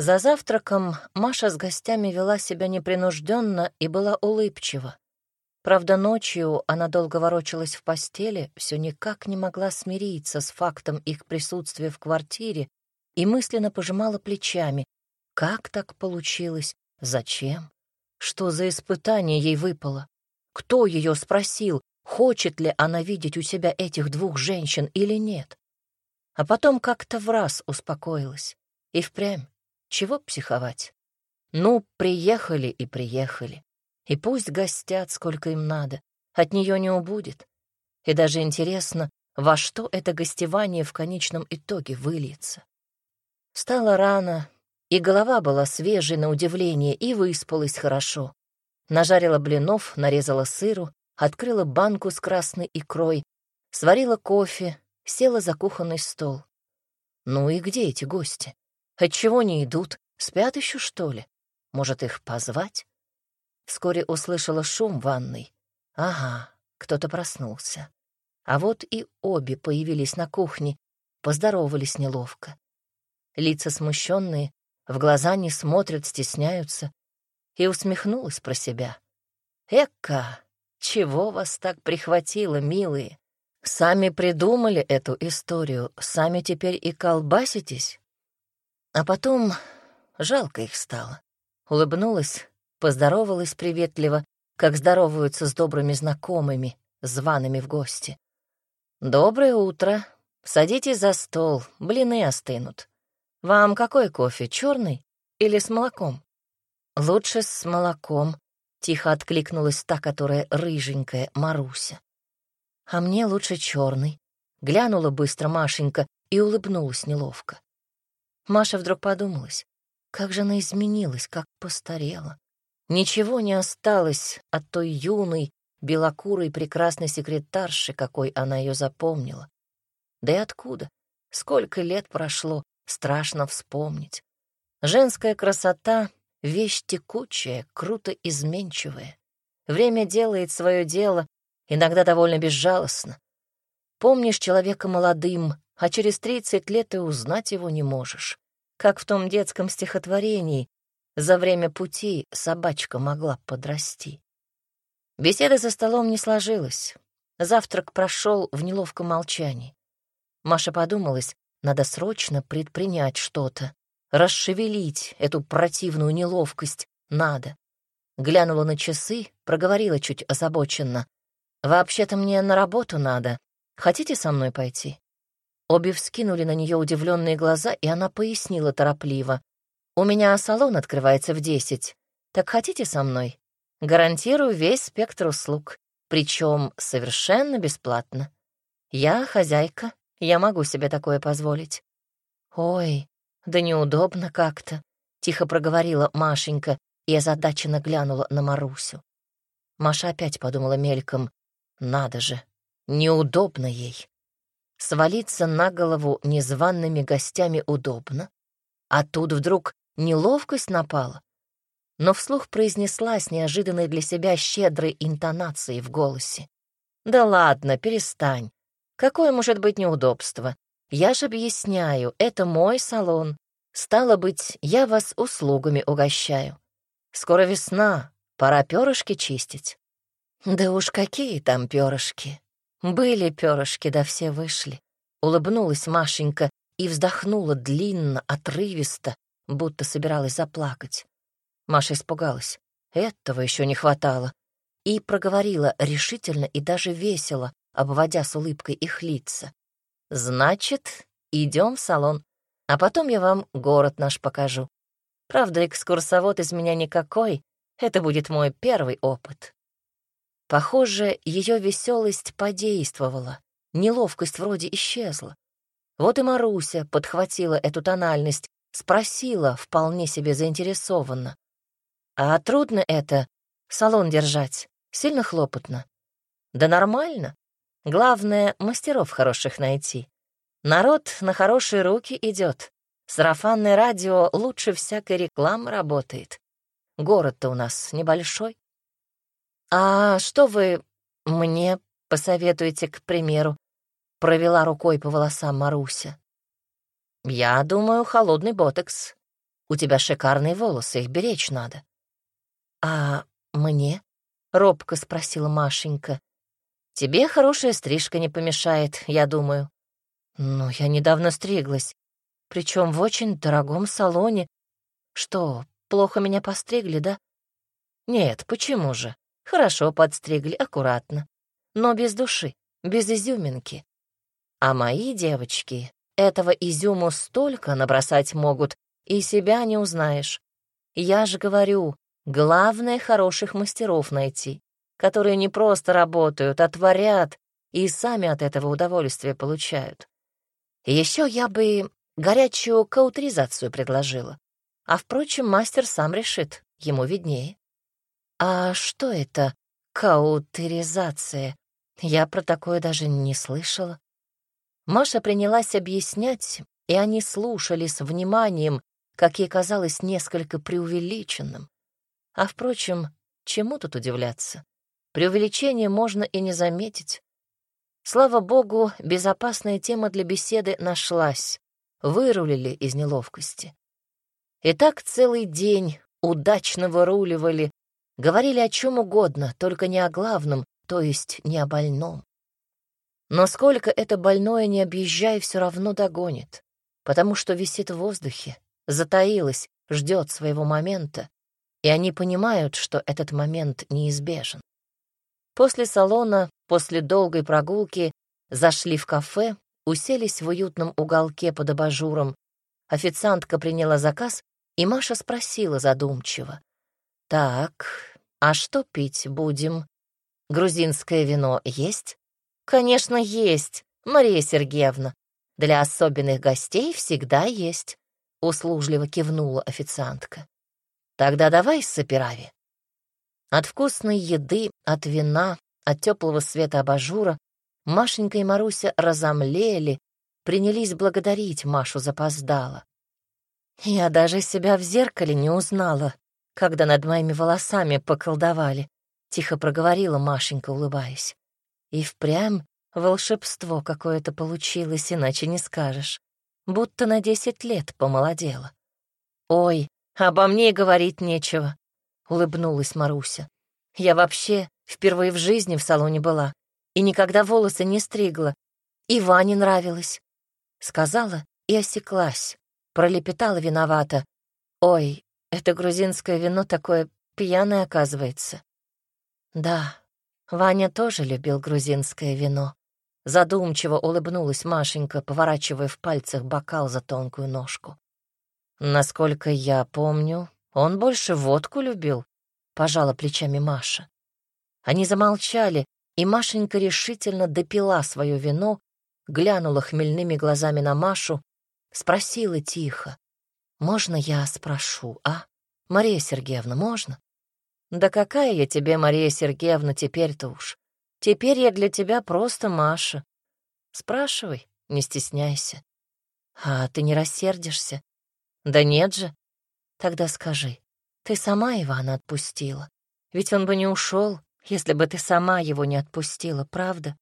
За завтраком Маша с гостями вела себя непринужденно и была улыбчива. Правда, ночью она долго ворочалась в постели, все никак не могла смириться с фактом их присутствия в квартире и мысленно пожимала плечами. Как так получилось? Зачем? Что за испытание ей выпало? Кто ее спросил, хочет ли она видеть у себя этих двух женщин или нет? А потом как-то в раз успокоилась. И впрямь, чего психовать? Ну, приехали и приехали. И пусть гостят, сколько им надо, от нее не убудет. И даже интересно, во что это гостевание в конечном итоге выльется. Встала рано, и голова была свежей на удивление, и выспалась хорошо. Нажарила блинов, нарезала сыру, открыла банку с красной икрой, сварила кофе, села за кухонный стол. Ну и где эти гости? Отчего не идут? Спят еще, что ли? Может, их позвать? Вскоре услышала шум в ванной. Ага, кто-то проснулся. А вот и обе появились на кухне, поздоровались неловко. Лица смущенные, в глаза не смотрят, стесняются. И усмехнулась про себя. «Эка, чего вас так прихватило, милые? Сами придумали эту историю, сами теперь и колбаситесь?» А потом жалко их стало. Улыбнулась, поздоровалась приветливо, как здороваются с добрыми знакомыми, зваными в гости. «Доброе утро. Садитесь за стол, блины остынут. Вам какой кофе, черный или с молоком?» «Лучше с молоком», — тихо откликнулась та, которая рыженькая, Маруся. «А мне лучше черный», — глянула быстро Машенька и улыбнулась неловко. Маша вдруг подумалась, как же она изменилась, как постарела. Ничего не осталось от той юной, белокурой прекрасной секретарши, какой она ее запомнила. Да и откуда? Сколько лет прошло, страшно вспомнить. Женская красота — вещь текучая, круто изменчивая. Время делает свое дело, иногда довольно безжалостно. Помнишь человека молодым, а через тридцать лет и узнать его не можешь. Как в том детском стихотворении за время пути собачка могла подрасти. Беседа за столом не сложилась. Завтрак прошел в неловком молчании. Маша подумалась, надо срочно предпринять что-то, расшевелить эту противную неловкость надо. Глянула на часы, проговорила чуть озабоченно. «Вообще-то мне на работу надо. Хотите со мной пойти?» Обе вскинули на нее удивленные глаза, и она пояснила торопливо. «У меня салон открывается в десять. Так хотите со мной? Гарантирую весь спектр услуг, причем совершенно бесплатно. Я хозяйка, я могу себе такое позволить». «Ой, да неудобно как-то», — тихо проговорила Машенька и озадаченно глянула на Марусю. Маша опять подумала мельком, «Надо же, неудобно ей». Свалиться на голову незваными гостями удобно, а тут вдруг неловкость напала. Но вслух произнесла с неожиданной для себя щедрой интонацией в голосе. «Да ладно, перестань. Какое может быть неудобство? Я же объясняю, это мой салон. Стало быть, я вас услугами угощаю. Скоро весна, пора перышки чистить». «Да уж какие там перышки!» Были перышки, да все вышли. Улыбнулась Машенька и вздохнула длинно, отрывисто, будто собиралась заплакать. Маша испугалась. Этого еще не хватало. И проговорила решительно и даже весело, обводя с улыбкой их лица. «Значит, идем в салон, а потом я вам город наш покажу. Правда, экскурсовод из меня никакой, это будет мой первый опыт. Похоже, ее веселость подействовала, неловкость вроде исчезла. Вот и Маруся подхватила эту тональность, спросила вполне себе заинтересованно. «А трудно это, салон держать? Сильно хлопотно?» «Да нормально. Главное, мастеров хороших найти. Народ на хорошие руки идет. Сарафанное радио лучше всякой рекламы работает. Город-то у нас небольшой. «А что вы мне посоветуете, к примеру?» — провела рукой по волосам Маруся. «Я думаю, холодный ботекс. У тебя шикарные волосы, их беречь надо». «А мне?» — робко спросила Машенька. «Тебе хорошая стрижка не помешает, я думаю». «Ну, я недавно стриглась, причем в очень дорогом салоне. Что, плохо меня постригли, да?» «Нет, почему же? Хорошо подстригли, аккуратно, но без души, без изюминки. А мои девочки этого изюму столько набросать могут, и себя не узнаешь. Я же говорю, главное хороших мастеров найти, которые не просто работают, а творят и сами от этого удовольствие получают. Еще я бы горячую каутеризацию предложила. А, впрочем, мастер сам решит, ему виднее. А что это каутеризация? Я про такое даже не слышала. Маша принялась объяснять, и они слушали с вниманием, как ей казалось, несколько преувеличенным. А, впрочем, чему тут удивляться? Преувеличение можно и не заметить. Слава богу, безопасная тема для беседы нашлась. Вырулили из неловкости. И так целый день удачно выруливали, говорили о чем угодно, только не о главном, то есть не о больном. Но сколько это больное не объезжай, все равно догонит, потому что висит в воздухе, затаилась, ждет своего момента, и они понимают, что этот момент неизбежен. После салона, после долгой прогулки, зашли в кафе, уселись в уютном уголке под абажуром. Официантка приняла заказ, и Маша спросила задумчиво. «Так, а что пить будем? Грузинское вино есть?» «Конечно, есть, Мария Сергеевна. Для особенных гостей всегда есть», — услужливо кивнула официантка. «Тогда давай сапирави». От вкусной еды, от вина, от теплого света абажура Машенька и Маруся разомлели, принялись благодарить Машу запоздало. Я даже себя в зеркале не узнала, когда над моими волосами поколдовали, — тихо проговорила Машенька, улыбаясь. И впрямь волшебство какое-то получилось, иначе не скажешь. Будто на десять лет помолодела. «Ой, обо мне говорить нечего», — улыбнулась Маруся. «Я вообще впервые в жизни в салоне была и никогда волосы не стригла. И Ване нравилось». Сказала и осеклась, пролепетала виновата. «Ой, это грузинское вино такое пьяное, оказывается». «Да, Ваня тоже любил грузинское вино. Задумчиво улыбнулась Машенька, поворачивая в пальцах бокал за тонкую ножку. Насколько я помню, он больше водку любил, пожала плечами Маша. Они замолчали, и Машенька решительно допила свое вино, глянула хмельными глазами на Машу, спросила тихо. «Можно я спрошу, а? Мария Сергеевна, можно?» «Да какая я тебе, Мария Сергеевна, теперь-то уж? Теперь я для тебя просто Маша. Спрашивай, не стесняйся. А ты не рассердишься? Да нет же. Тогда скажи, ты сама Ивана отпустила? Ведь он бы не ушел, если бы ты сама его не отпустила, правда?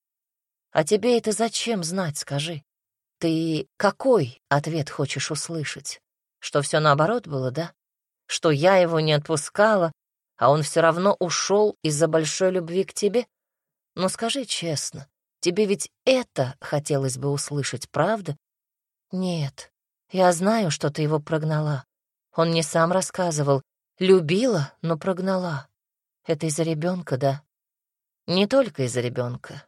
А тебе это зачем знать, скажи? Ты какой ответ хочешь услышать? Что все наоборот было, да? Что я его не отпускала, а он все равно ушел из-за большой любви к тебе? Но скажи честно, тебе ведь это хотелось бы услышать, правда? Нет, я знаю, что ты его прогнала. Он мне сам рассказывал. Любила, но прогнала. Это из-за ребенка, да? Не только из-за ребенка.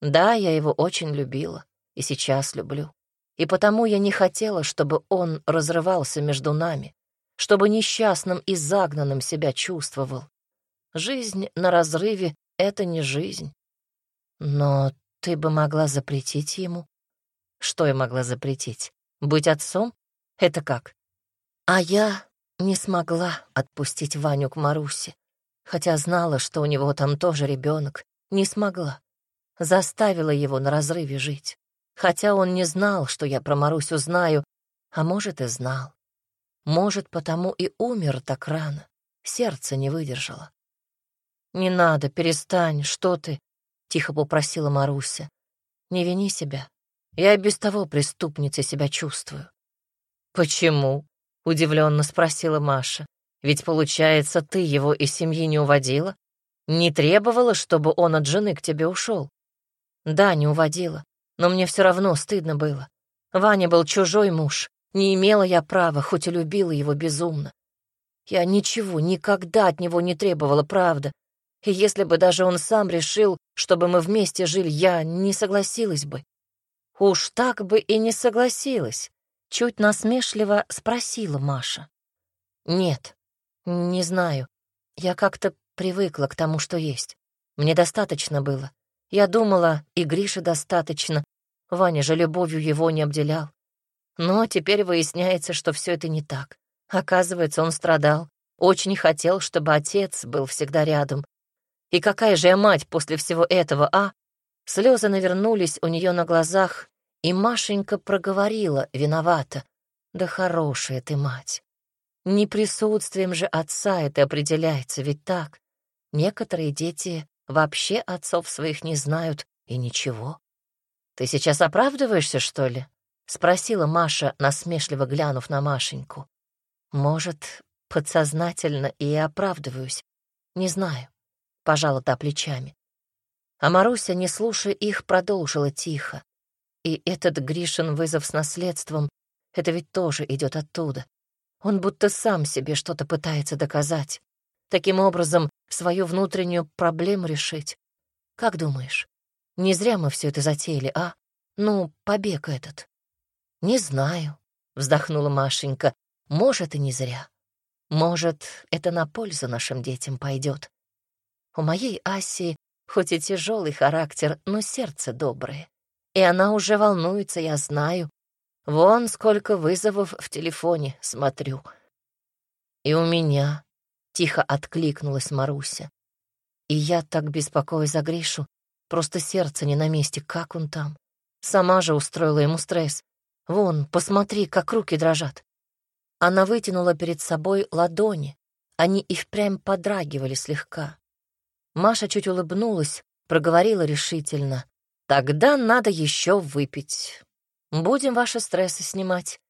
Да, я его очень любила и сейчас люблю. И потому я не хотела, чтобы он разрывался между нами чтобы несчастным и загнанным себя чувствовал. Жизнь на разрыве — это не жизнь. Но ты бы могла запретить ему. Что я могла запретить? Быть отцом? Это как? А я не смогла отпустить Ваню к Марусе, хотя знала, что у него там тоже ребенок. Не смогла. Заставила его на разрыве жить. Хотя он не знал, что я про Марусю знаю, а может и знал. Может, потому и умер так рано. Сердце не выдержало. «Не надо, перестань, что ты?» — тихо попросила Маруся. «Не вини себя. Я и без того преступницей себя чувствую». «Почему?» — удивленно спросила Маша. «Ведь, получается, ты его из семьи не уводила? Не требовала, чтобы он от жены к тебе ушел?» «Да, не уводила, но мне все равно стыдно было. Ваня был чужой муж, не имела я права, хоть и любила его безумно. Я ничего, никогда от него не требовала, правда. И если бы даже он сам решил, чтобы мы вместе жили, я не согласилась бы. Уж так бы и не согласилась. Чуть насмешливо спросила Маша. Нет, не знаю. Я как-то привыкла к тому, что есть. Мне достаточно было. Я думала, и Грише достаточно. Ваня же любовью его не обделял. Но теперь выясняется, что все это не так. Оказывается, он страдал, очень хотел, чтобы отец был всегда рядом. И какая же я мать после всего этого, а? Слезы навернулись у нее на глазах, и Машенька проговорила виновата. Да хорошая ты мать. Не присутствием же отца это определяется, ведь так? Некоторые дети вообще отцов своих не знают, и ничего. Ты сейчас оправдываешься, что ли? — спросила Маша, насмешливо глянув на Машеньку. Может, подсознательно и оправдываюсь. Не знаю. Пожала та плечами. А Маруся, не слушая их, продолжила тихо. И этот Гришин вызов с наследством, это ведь тоже идет оттуда. Он будто сам себе что-то пытается доказать. Таким образом, свою внутреннюю проблему решить. Как думаешь, не зря мы все это затеяли, а? Ну, побег этот. Не знаю, вздохнула Машенька, может, и не зря. Может, это на пользу нашим детям пойдет. У моей Аси хоть и тяжелый характер, но сердце доброе. И она уже волнуется, я знаю. Вон сколько вызовов в телефоне смотрю. И у меня тихо откликнулась Маруся. И я так беспокоюсь за Гришу, просто сердце не на месте, как он там. Сама же устроила ему стресс. Вон, посмотри, как руки дрожат. Она вытянула перед собой ладони. Они и впрямь подрагивали слегка. Маша чуть улыбнулась, проговорила решительно. «Тогда надо еще выпить. Будем ваши стрессы снимать.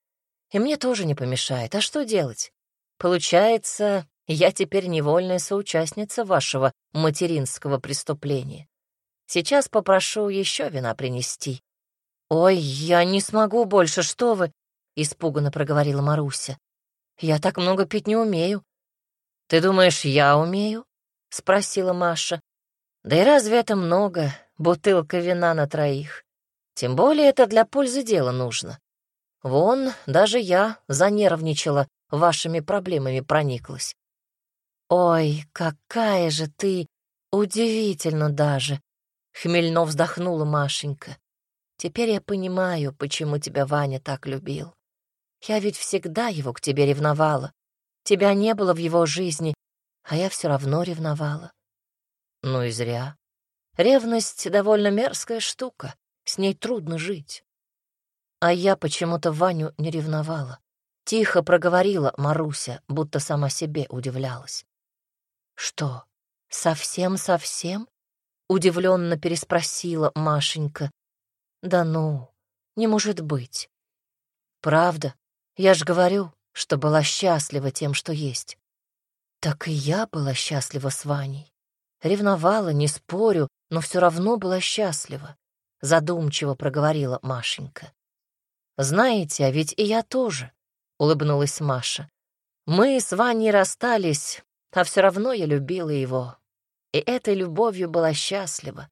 И мне тоже не помешает. А что делать? Получается, я теперь невольная соучастница вашего материнского преступления. Сейчас попрошу еще вина принести». «Ой, я не смогу больше, что вы!» — испуганно проговорила Маруся. «Я так много пить не умею». «Ты думаешь, я умею?» — спросила Маша. «Да и разве это много, бутылка вина на троих? Тем более это для пользы дела нужно. Вон, даже я занервничала, вашими проблемами прониклась». «Ой, какая же ты! Удивительно даже!» — хмельно вздохнула Машенька. Теперь я понимаю, почему тебя Ваня так любил. Я ведь всегда его к тебе ревновала. Тебя не было в его жизни, а я все равно ревновала. Ну и зря. Ревность — довольно мерзкая штука, с ней трудно жить. А я почему-то Ваню не ревновала. Тихо проговорила Маруся, будто сама себе удивлялась. «Что, совсем-совсем?» — удивленно переспросила Машенька, да ну, не может быть. Правда, я ж говорю, что была счастлива тем, что есть. Так и я была счастлива с Ваней. Ревновала, не спорю, но все равно была счастлива. Задумчиво проговорила Машенька. Знаете, а ведь и я тоже, улыбнулась Маша. Мы с Ваней расстались, а все равно я любила его. И этой любовью была счастлива.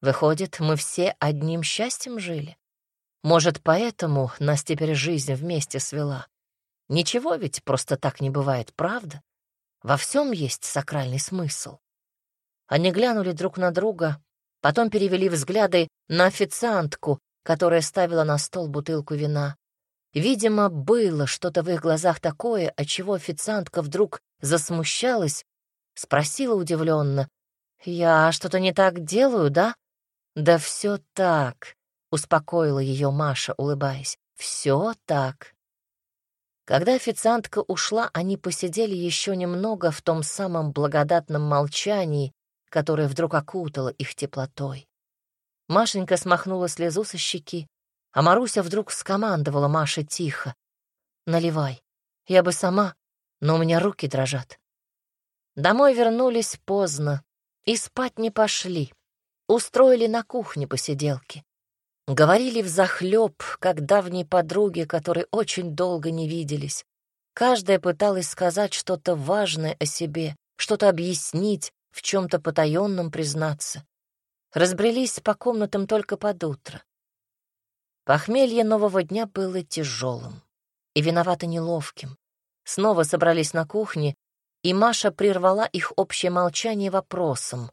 Выходит, мы все одним счастьем жили? Может, поэтому нас теперь жизнь вместе свела? Ничего ведь просто так не бывает, правда? Во всем есть сакральный смысл. Они глянули друг на друга, потом перевели взгляды на официантку, которая ставила на стол бутылку вина. Видимо, было что-то в их глазах такое, от чего официантка вдруг засмущалась, спросила удивленно: «Я что-то не так делаю, да?» «Да все так», — успокоила ее Маша, улыбаясь. «Все так». Когда официантка ушла, они посидели еще немного в том самом благодатном молчании, которое вдруг окутало их теплотой. Машенька смахнула слезу со щеки, а Маруся вдруг скомандовала Маше тихо. «Наливай, Я бы сама, но у меня руки дрожат. Домой вернулись поздно и спать не пошли. Устроили на кухне посиделки. Говорили взахлёб, как давние подруги, которые очень долго не виделись. Каждая пыталась сказать что-то важное о себе, что-то объяснить, в чем-то потаенном признаться. Разбрелись по комнатам только под утро. Похмелье нового дня было тяжелым и виновато неловким. Снова собрались на кухне, и Маша прервала их общее молчание вопросом.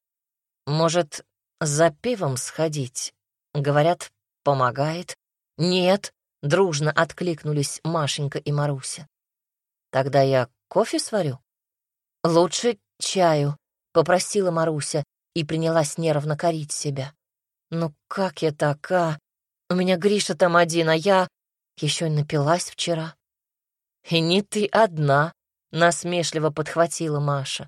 «Может, за пивом сходить?» Говорят, помогает. «Нет», — дружно откликнулись Машенька и Маруся. «Тогда я кофе сварю?» «Лучше чаю», — попросила Маруся и принялась нервно корить себя. «Ну как я така? У меня Гриша там один, а я еще и напилась вчера». «И не ты одна», — насмешливо подхватила Маша.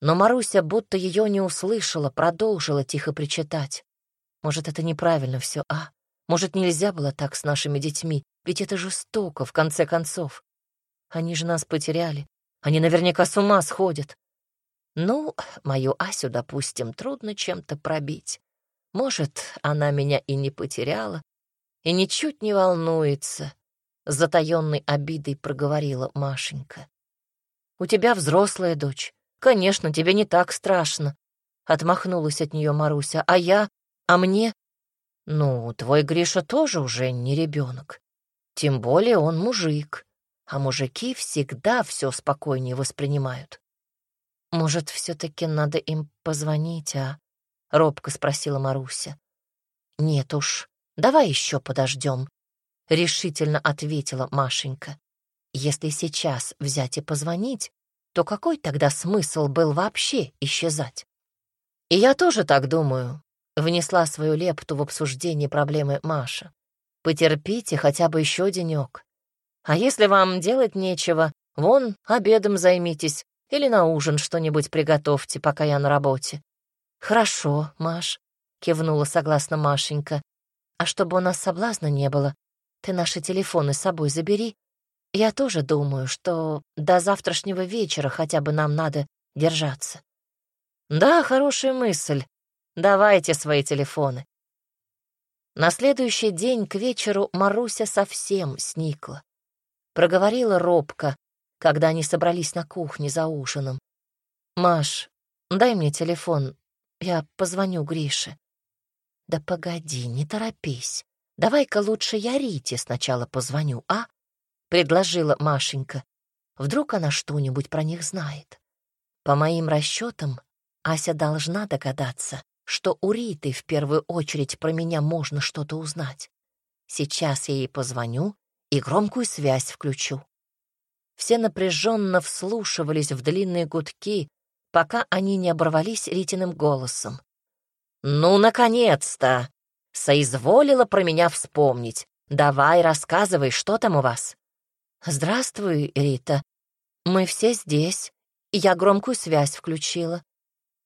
Но Маруся будто ее не услышала, продолжила тихо причитать. «Может, это неправильно все, а? Может, нельзя было так с нашими детьми? Ведь это жестоко, в конце концов. Они же нас потеряли. Они наверняка с ума сходят. Ну, мою Асю, допустим, трудно чем-то пробить. Может, она меня и не потеряла, и ничуть не волнуется, — с затаённой обидой проговорила Машенька. «У тебя взрослая дочь. Конечно, тебе не так страшно», — отмахнулась от нее Маруся. «А я? А мне? Ну, твой Гриша тоже уже не ребенок. Тем более он мужик, а мужики всегда все спокойнее воспринимают. «Может, все-таки надо им позвонить, а?» — робко спросила Маруся. «Нет уж, давай еще подождем», — решительно ответила Машенька. «Если сейчас взять и позвонить, то какой тогда смысл был вообще исчезать?» «И я тоже так думаю», — внесла свою лепту в обсуждение проблемы Маша. «Потерпите хотя бы еще денек. А если вам делать нечего, вон, обедом займитесь, или на ужин что-нибудь приготовьте, пока я на работе». «Хорошо, Маш», — кивнула согласно Машенька. «А чтобы у нас соблазна не было, ты наши телефоны с собой забери. Я тоже думаю, что до завтрашнего вечера хотя бы нам надо держаться». «Да, хорошая мысль. Давайте свои телефоны». На следующий день к вечеру Маруся совсем сникла. Проговорила робко, когда они собрались на кухне за ужином. «Маш, дай мне телефон, я позвоню Грише». «Да погоди, не торопись. Давай-ка лучше я Рите сначала позвоню, а?» — предложила Машенька. «Вдруг она что-нибудь про них знает. По моим расчетам, Ася должна догадаться, что у Риты в первую очередь про меня можно что-то узнать. Сейчас я ей позвоню и громкую связь включу. Все напряженно вслушивались в длинные гудки, пока они не оборвались Ритиным голосом. «Ну, наконец-то! Соизволила про меня вспомнить. Давай, рассказывай, что там у вас?» «Здравствуй, Рита. Мы все здесь. Я громкую связь включила».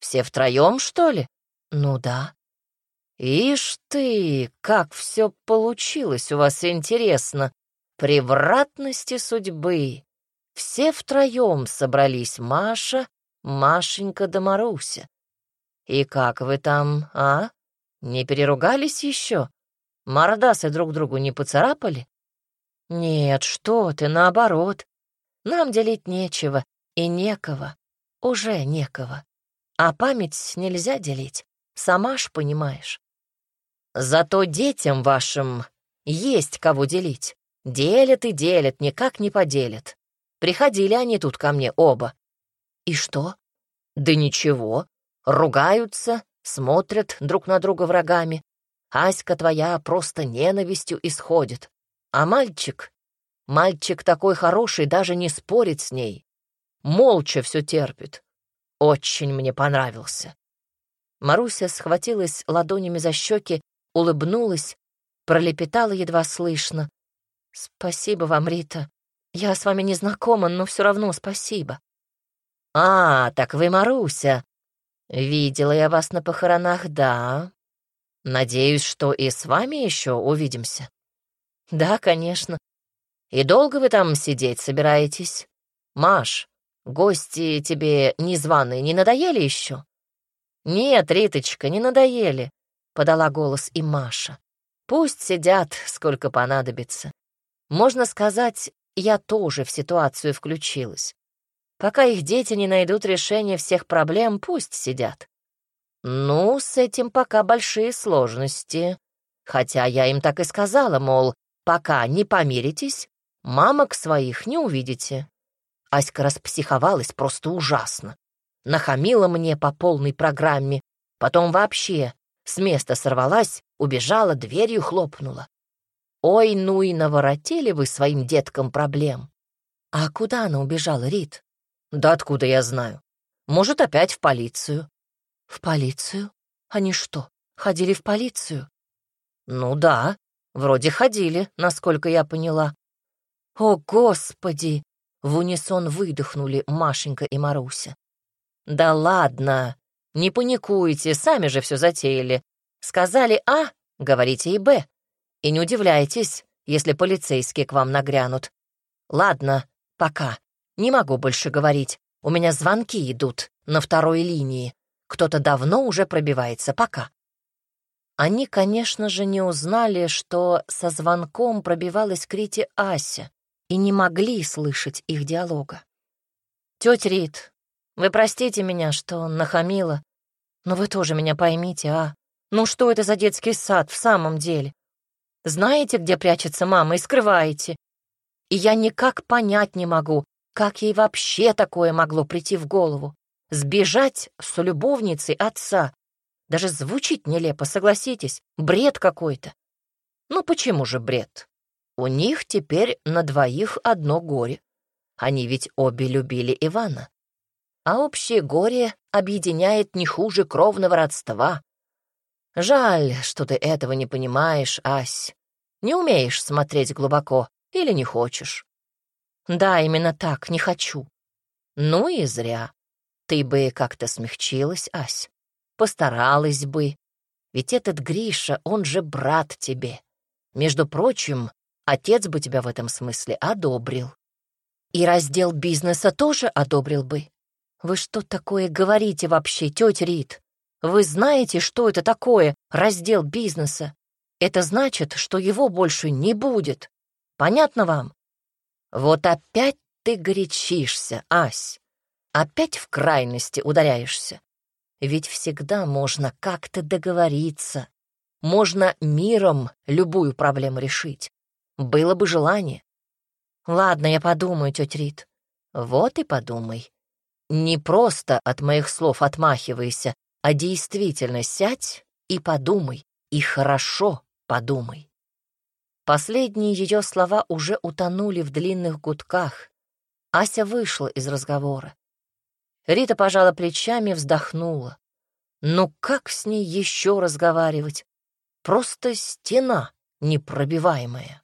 «Все втроем, что ли?» «Ну да». «Ишь ты, как все получилось у вас интересно. Превратности судьбы. Все втроем собрались Маша, Машенька да Маруся. И как вы там, а? Не переругались еще? Мордасы друг другу не поцарапали? Нет, что ты, наоборот. Нам делить нечего и некого, уже некого. А память нельзя делить, сама ж понимаешь. Зато детям вашим есть кого делить. Делят и делят, никак не поделят. Приходили они тут ко мне оба. И что? Да ничего. Ругаются, смотрят друг на друга врагами. Аська твоя просто ненавистью исходит. А мальчик? Мальчик такой хороший, даже не спорит с ней. Молча все терпит. Очень мне понравился. Маруся схватилась ладонями за щеки, улыбнулась, пролепетала едва слышно. «Спасибо вам, Рита. Я с вами не знакома, но все равно спасибо. А, так вы Маруся. Видела я вас на похоронах, да. Надеюсь, что и с вами еще увидимся. Да, конечно. И долго вы там сидеть собираетесь? Маш, гости тебе незваные не надоели еще? Нет, Риточка, не надоели, подала голос и Маша. Пусть сидят, сколько понадобится. Можно сказать, я тоже в ситуацию включилась. Пока их дети не найдут решения всех проблем, пусть сидят. Ну, с этим пока большие сложности. Хотя я им так и сказала, мол, пока не помиритесь, мамок своих не увидите. Аська распсиховалась просто ужасно. Нахамила мне по полной программе, потом вообще с места сорвалась, убежала, дверью хлопнула. Ой, ну и наворотили вы своим деткам проблем. А куда она убежала, Рит? Да откуда я знаю? Может, опять в полицию. В полицию? Они что, ходили в полицию? Ну да, вроде ходили, насколько я поняла. О, Господи! В унисон выдохнули Машенька и Маруся. Да ладно, не паникуйте, сами же все затеяли. Сказали А, говорите и Б. И не удивляйтесь, если полицейские к вам нагрянут. Ладно, пока. Не могу больше говорить. У меня звонки идут на второй линии. Кто-то давно уже пробивается, пока. Они, конечно же, не узнали, что со звонком пробивалась к Ася, и не могли слышать их диалога. «Тетя Рит, вы простите меня, что нахамила, но вы тоже меня поймите, а? Ну что это за детский сад в самом деле? Знаете, где прячется мама, и скрываете. И я никак понять не могу, как ей вообще такое могло прийти в голову. Сбежать с любовницей отца. Даже звучит нелепо, согласитесь. Бред какой-то. Ну почему же бред? У них теперь на двоих одно горе. Они ведь обе любили Ивана. А общее горе объединяет не хуже кровного родства. Жаль, что ты этого не понимаешь, Ась. Не умеешь смотреть глубоко или не хочешь. Да, именно так, не хочу. Ну и зря. Ты бы как-то смягчилась, Ась. Постаралась бы. Ведь этот Гриша, он же брат тебе. Между прочим, отец бы тебя в этом смысле одобрил. И раздел бизнеса тоже одобрил бы. Вы что такое говорите вообще, тетя Рит? Вы знаете, что это такое, раздел бизнеса? Это значит, что его больше не будет. Понятно вам? Вот опять ты горячишься, Ась. Опять в крайности ударяешься. Ведь всегда можно как-то договориться. Можно миром любую проблему решить. Было бы желание. Ладно, я подумаю, тетя Рит. Вот и подумай. Не просто от моих слов отмахивайся, а действительно сядь и подумай, и хорошо подумай. Последние ее слова уже утонули в длинных гудках. Ася вышла из разговора. Рита пожала плечами, вздохнула. Ну как с ней еще разговаривать? Просто стена непробиваемая.